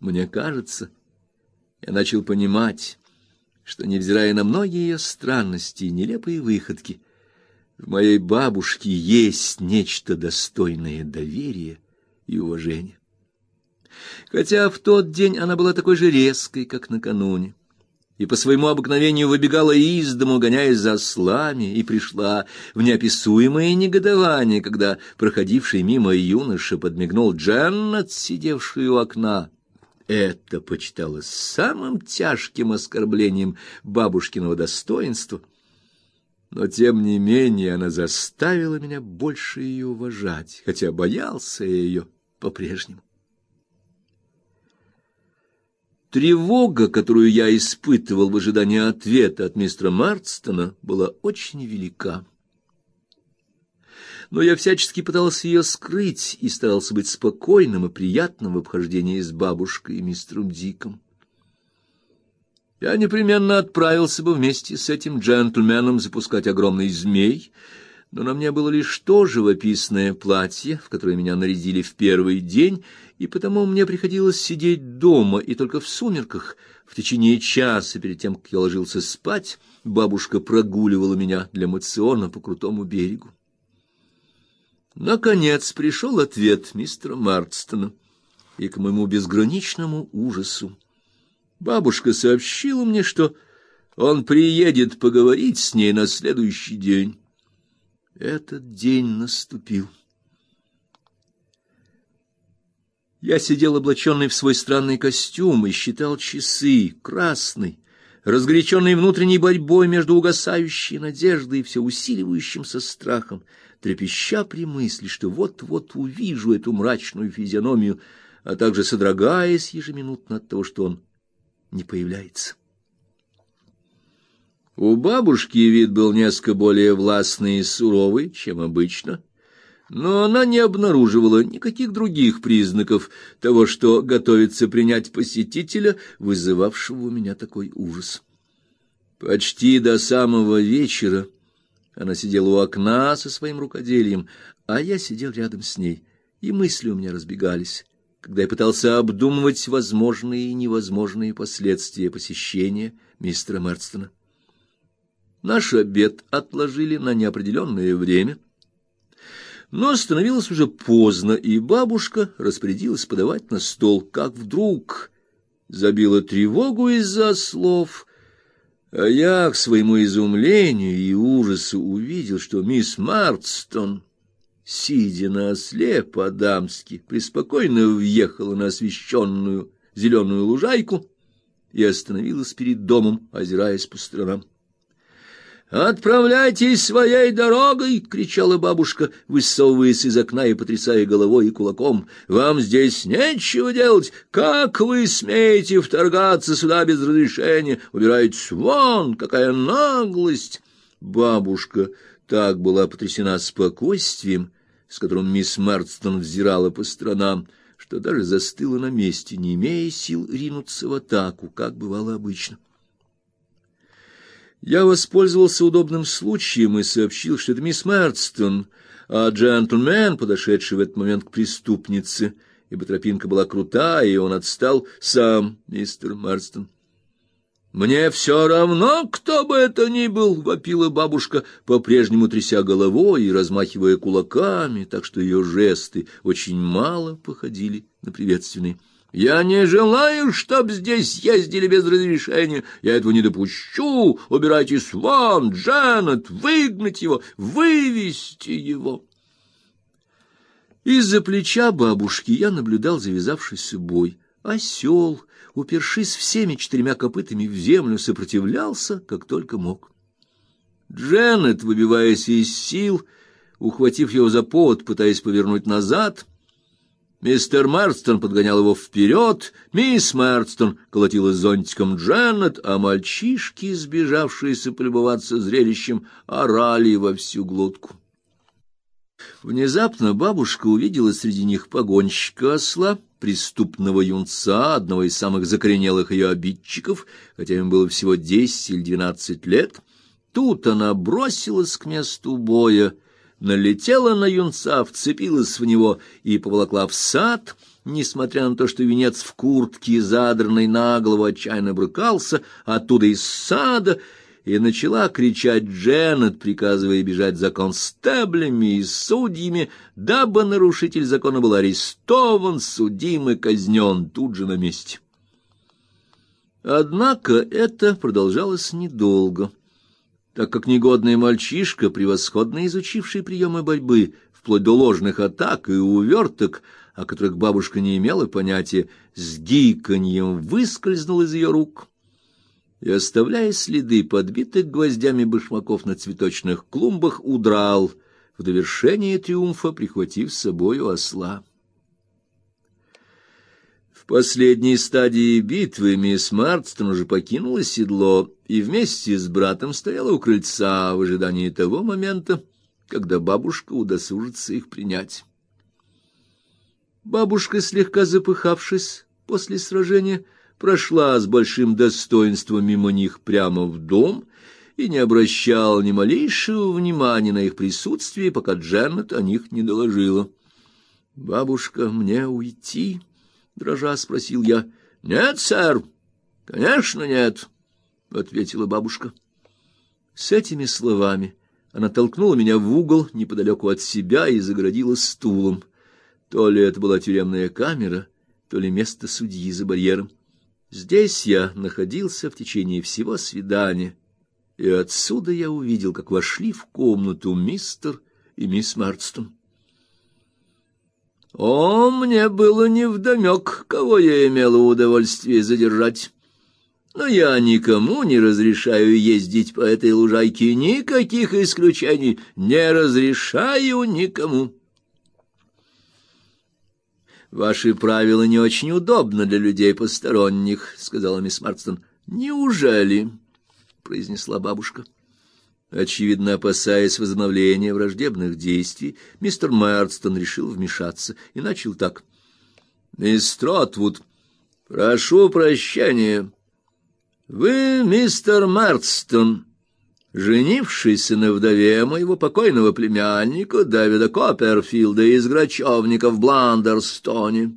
Мне кажется, я начал понимать, что, невзирая на многие ее странности и нелепые выходки, в моей бабушке есть нечто достойное доверия и уважения. Хотя в тот день она была такой же резкой, как накануне, и по своему обыкновению выбегала из дому, гоняясь за ослами, и пришла в неописуемое негодование, когда проходивший мимо юноша подмигнул Дженнет, сидевший у окна. Это почиталось самым тяжким оскорблением бабушкиного достоинства, но тем не менее она заставила меня больше ее уважать, хотя боялся я ее по-прежнему. Тревога, которую я испытывал в ожидании ответа от мистера Марстона, была очень велика. Но я всячески пытался ее скрыть и старался быть спокойным и приятным в обхождении с бабушкой и мистером Диком. Я непременно отправился бы вместе с этим джентльменом запускать огромный змей, но на мне было лишь то живописное платье, в которое меня нарядили в первый день, и потому мне приходилось сидеть дома, и только в сумерках, в течение часа перед тем, как я ложился спать, бабушка прогуливала меня для мациона по крутому берегу. Наконец пришел ответ мистера Марстона, и к моему безграничному ужасу бабушка сообщила мне, что он приедет поговорить с ней на следующий день. Этот день наступил. Я сидел облаченный в свой странный костюм и считал часы, красный, разгоряченный внутренней борьбой между угасающей надеждой и все усиливающимся страхом, трепеща при мысли, что вот-вот увижу эту мрачную физиономию, а также содрогаясь ежеминутно от того, что он не появляется. У бабушки вид был несколько более властный и суровый, чем обычно, но она не обнаруживала никаких других признаков того, что готовится принять посетителя, вызывавшего у меня такой ужас. Почти до самого вечера она сидела у окна со своим рукоделием, а я сидел рядом с ней, и мысли у меня разбегались, когда я пытался обдумывать возможные и невозможные последствия посещения мистера Мерстона. Наш обед отложили на неопределенное время, но становилось уже поздно, и бабушка распорядилась подавать на стол, как вдруг забила тревогу из-за слов, а я к своему изумлению и ужасу увидел, что мисс Марстон, сидя на осле по-дамски, преспокойно въехала на освещенную зеленую лужайку и остановилась перед домом, озираясь по сторонам. «Отправляйтесь своей дорогой!» — кричала бабушка, высовываясь из окна и потрясая головой и кулаком. «Вам здесь нечего делать! Как вы смеете вторгаться сюда без разрешения? Убирайтесь вон! Какая наглость!» Бабушка так была потрясена спокойствием, с которым мисс Марстон взирала по сторонам, что даже застыла на месте, не имея сил ринуться в атаку, как бывало обычно. Я воспользовался удобным случаем и сообщил, что это мисс Мерстон, а джентльмен, подошедший в этот момент к преступнице, ибо тропинка была крутая, и он отстал сам, мистер Мерстон. «Мне все равно, кто бы это ни был!» — вопила бабушка, по-прежнему тряся головой и размахивая кулаками, так что ее жесты очень мало походили на приветственные. Я не желаю, чтоб здесь ездили без разрешения. Я этого не допущу. Убирайтесь вон, Джанет, выгнать его, вывести его. Из-за плеча бабушки я наблюдал завязавшийся бой. Осел, упершись всеми четырьмя копытами в землю, сопротивлялся, как только мог. Джанет, выбиваясь из сил, ухватив его за повод, пытаясь повернуть назад, Мистер Марстон подгонял его вперед, мисс Марстон колотила зонтиком Дженнет, а мальчишки, сбежавшиеся полюбоваться зрелищем, орали во всю глотку. Внезапно бабушка увидела среди них погонщика осла, преступного юнца, одного из самых закоренелых ее обидчиков, хотя им было всего десять или двенадцать лет. Тут она бросилась к месту боя, налетела на юнца, вцепилась в него и поволокла в сад, несмотря на то, что венец в куртке, задранной на голову, отчаянно брыкался оттуда из сада, и начала кричать Дженнет, приказывая бежать за констеблями и судьями, дабы нарушитель закона был арестован, судим и казнен тут же на месте. Однако это продолжалось недолго, так как негодный мальчишка, превосходно изучивший приемы борьбы, вплоть до ложных атак и уверток, о которых бабушка не имела понятия, с гиканьем выскользнул из ее рук и, оставляя следы подбитых гвоздями башмаков на цветочных клумбах, удрал, в довершение триумфа прихватив с собою осла. Последней стадии битвы мисс Марстон уже покинула седло и вместе с братом стояла у крыльца в ожидании того момента, когда бабушка удосужится их принять. Бабушка, слегка запыхавшись после сражения, прошла с большим достоинством мимо них прямо в дом и не обращала ни малейшего внимания на их присутствие, пока Дженнет о них не доложила. «Бабушка, мне уйти?» — дрожа спросил я. «Нет, сэр, конечно нет», — ответила бабушка. С этими словами она толкнула меня в угол неподалеку от себя и загородила стулом. То ли это была тюремная камера, то ли место судьи за барьером. Здесь я находился в течение всего свидания, и отсюда я увидел, как вошли в комнату мистер и мисс Марстон. О, мне было невдомек, кого я имела удовольствие задержать. Но я никому не разрешаю ездить по этой лужайке, никаких исключений не разрешаю никому. Ваши правила не очень удобны для людей посторонних, сказала мисс Марстон. Неужели? произнесла бабушка. Очевидно, опасаясь возобновления враждебных действий, мистер Марстон решил вмешаться и начал так: "Мисс Тротвуд, прошу прощения. Вы мистер Марстон, женившийся на вдове моего покойного племянника Дэвида Копперфилда из Грачевника в Бландерстоне.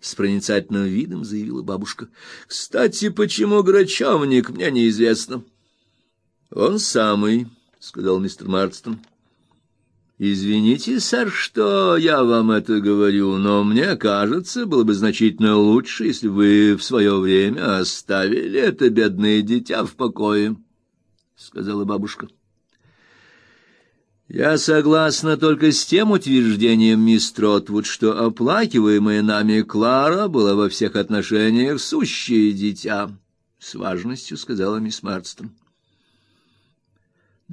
С проницательным видом заявила бабушка. Кстати, почему Грачевник, мне неизвестно. Он самый, сказал мистер Марстон. Извините, сэр, что я вам это говорю, но мне кажется, было бы значительно лучше, если вы в свое время оставили это бедное дитя в покое, сказала бабушка. Я согласна только с тем утверждением мисс Тротвуд, что оплакиваемая нами Клара была во всех отношениях сущее дитя, с важностью сказала мисс Марстон.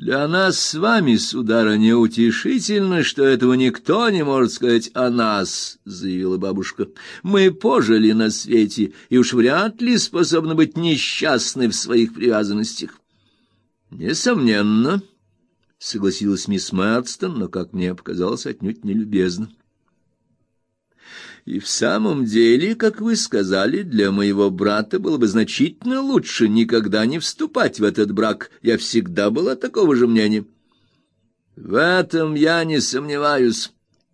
Для нас с вами, сударыня, утешительно, что этого никто не может сказать о нас, заявила бабушка. Мы пожили на свете и уж вряд ли способны быть несчастны в своих привязанностях. Несомненно, согласилась мисс Марстон, но, как мне показалось, отнюдь нелюбезно. И в самом деле, как вы сказали, для моего брата было бы значительно лучше никогда не вступать в этот брак. Я всегда была такого же мнения. В этом я не сомневаюсь.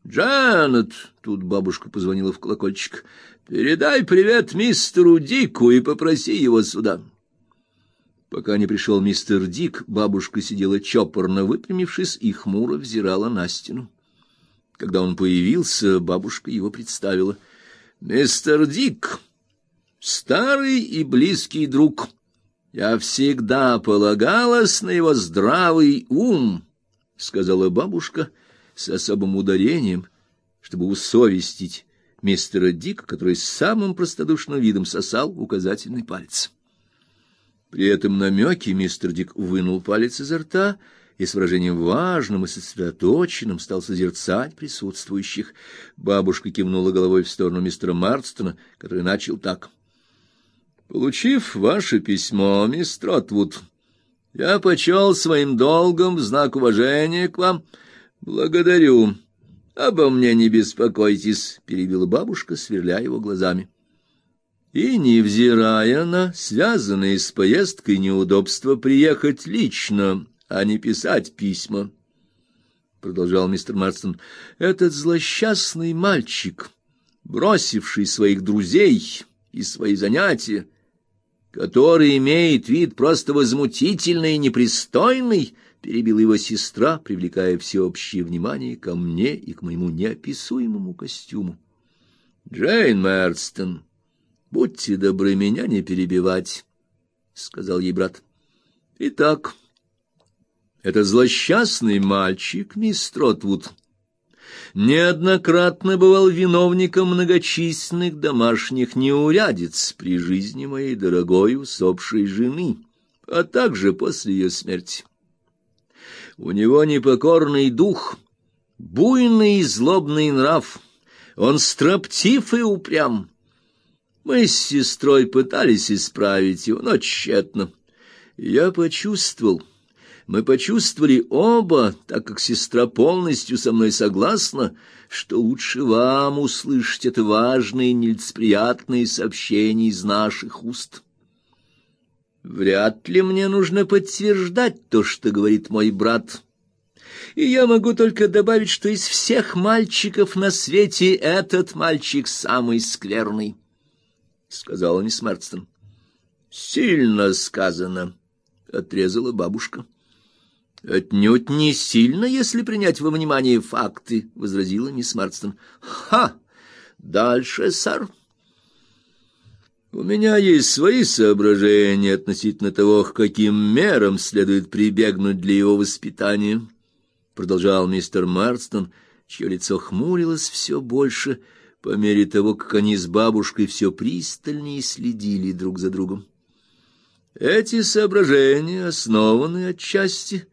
Джанет, тут бабушка позвонила в колокольчик. Передай привет мистеру Дику и попроси его сюда. Пока не пришел мистер Дик, бабушка сидела чопорно выпрямившись и хмуро взирала на стену. Когда он появился, бабушка его представила. Мистер Дик, старый и близкий друг. Я всегда полагалась на его здравый ум, сказала бабушка с особым ударением, чтобы усовестить мистера Дика, который с самым простодушным видом сосал указательный палец. При этом намеке мистер Дик вынул палец изо рта и с выражением важным и сосредоточенным стал созерцать присутствующих. Бабушка кивнула головой в сторону мистера Марстона, который начал так: Получив ваше письмо, мистер Отвуд, я почел своим долгом в знак уважения к вам. Благодарю. Обо мне не беспокойтесь, перебила бабушка, сверля его глазами. И невзирая на связанные с поездкой неудобства приехать лично а не писать письма, продолжал мистер Марстон. Этот злосчастный мальчик бросивший своих друзей и свои занятия, который имеет вид просто возмутительный и непристойный, перебила его сестра, привлекая всеобщее внимание ко мне и к моему неописуемому костюму. Джейн Мерстон, будьте добры меня не перебивать, сказал ей брат. Итак, это злосчастный мальчик, мисс Тротвуд, неоднократно бывал виновником многочисленных домашних неурядиц при жизни моей дорогой усопшей жены, а также после ее смерти. У него непокорный дух, буйный и злобный нрав, он строптив и упрям. Мы с сестрой пытались исправить его, но тщетно. Я почувствовал, мы почувствовали оба, так как сестра полностью со мной согласна, что лучше вам услышать это важное и нелицеприятное сообщение из наших уст. Вряд ли мне нужно подтверждать то, что говорит мой брат. И я могу только добавить, что из всех мальчиков на свете этот мальчик самый скверный, сказала мисс Марстон. Сильно сказано, отрезала бабушка. Отнюдь не сильно, если принять во внимание факты, возразила мисс Марстон. Ха! Дальше, сэр. У меня есть свои соображения относительно того, к каким мерам следует прибегнуть для его воспитания, продолжал мистер Марстон, чье лицо хмурилось все больше по мере того, как они с бабушкой все пристальнее следили друг за другом. Эти соображения основаны отчасти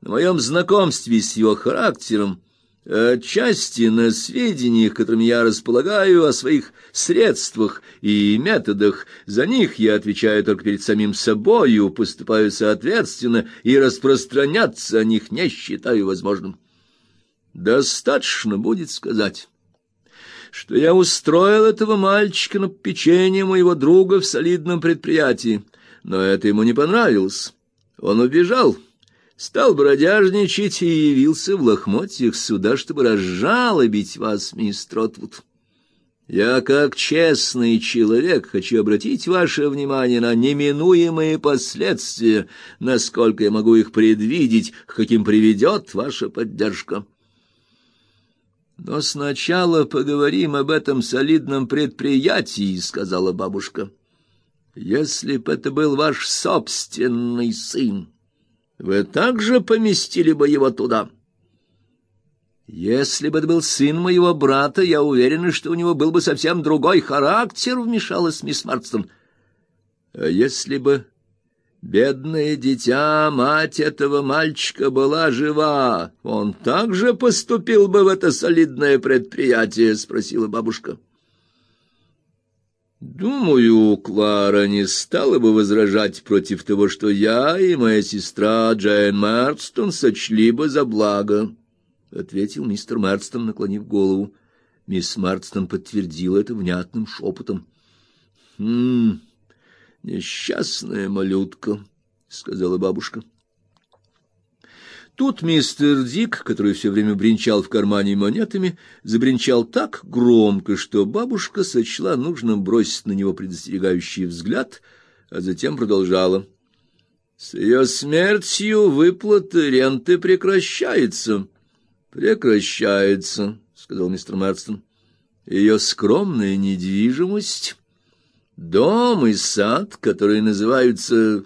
на моем знакомстве с его характером, отчасти на сведениях, которыми я располагаю о своих средствах и методах. За них я отвечаю только перед самим собою, поступаю соответственно и распространяться о них не считаю возможным. Достаточно будет сказать, что я устроил этого мальчика на печенье моего друга в солидном предприятии, но это ему не понравилось. Он убежал стал бродяжничать и явился в лохмотьях сюда, чтобы разжалобить вас, мисс Тротвуд. Я, как честный человек, хочу обратить ваше внимание на неминуемые последствия, насколько я могу их предвидеть, к каким приведет ваша поддержка. Но сначала поговорим об этом солидном предприятии, сказала бабушка. Если бы это был ваш собственный сын, вы также поместили бы его туда. Если бы это был сын моего брата, я уверена, что у него был бы совсем другой характер, вмешалась мисс Марстон. А если бы бедное дитя, мать этого мальчика была жива, он также поступил бы в это солидное предприятие, спросила бабушка. Думаю, Клара не стала бы возражать против того, что я и моя сестра Джейн Марстон сочли бы за благо, ответил мистер Марстон, наклонив голову. Мисс Марстон подтвердила это внятным шепотом. Хм. Несчастная малютка, сказала бабушка. Тут мистер Дик, который все время бренчал в кармане монетами, забренчал так громко, что бабушка сочла нужным бросить на него предостерегающий взгляд, а затем продолжала: "С ее смертью выплата ренты прекращается. Прекращается", сказал мистер Марстон. Ее скромная недвижимость, дом и сад, которые называются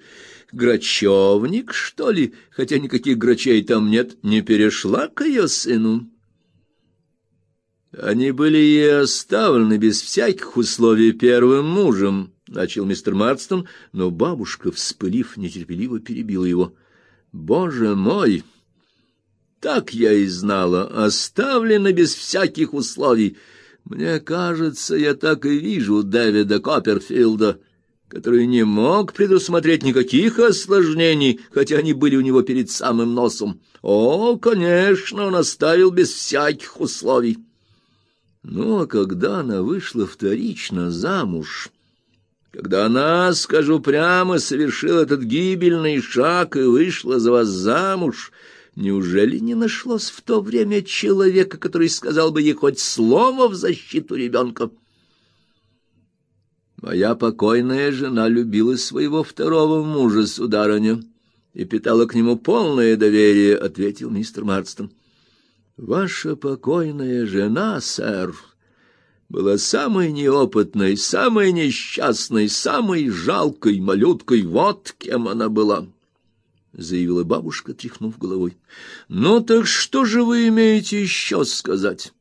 Грачевник, что ли, хотя никаких грачей там нет, не перешла к ее сыну. Они были ей оставлены без всяких условий первым мужем, начал мистер Марстон, но бабушка, вспылив, нетерпеливо перебила его. Боже мой, так я и знала, оставлены без всяких условий. Мне кажется, я так и вижу Дэвида Копперфилда который не мог предусмотреть никаких осложнений, хотя они были у него перед самым носом. О, конечно, он оставил без всяких условий. Но когда она вышла вторично замуж, когда она, скажу прямо, совершила этот гибельный шаг и вышла за вас замуж, Неужели не нашлось в то время человека, который сказал бы ей хоть слово в защиту ребенка? Моя покойная жена любила своего второго мужа, сударыня, и питала к нему полное доверие, ответил мистер Марстон. Ваша покойная жена, сэр, была самой неопытной, самой несчастной, самой жалкой малюткой, вот кем она была. — заявила бабушка, тряхнув головой. — Ну так что же вы имеете еще сказать?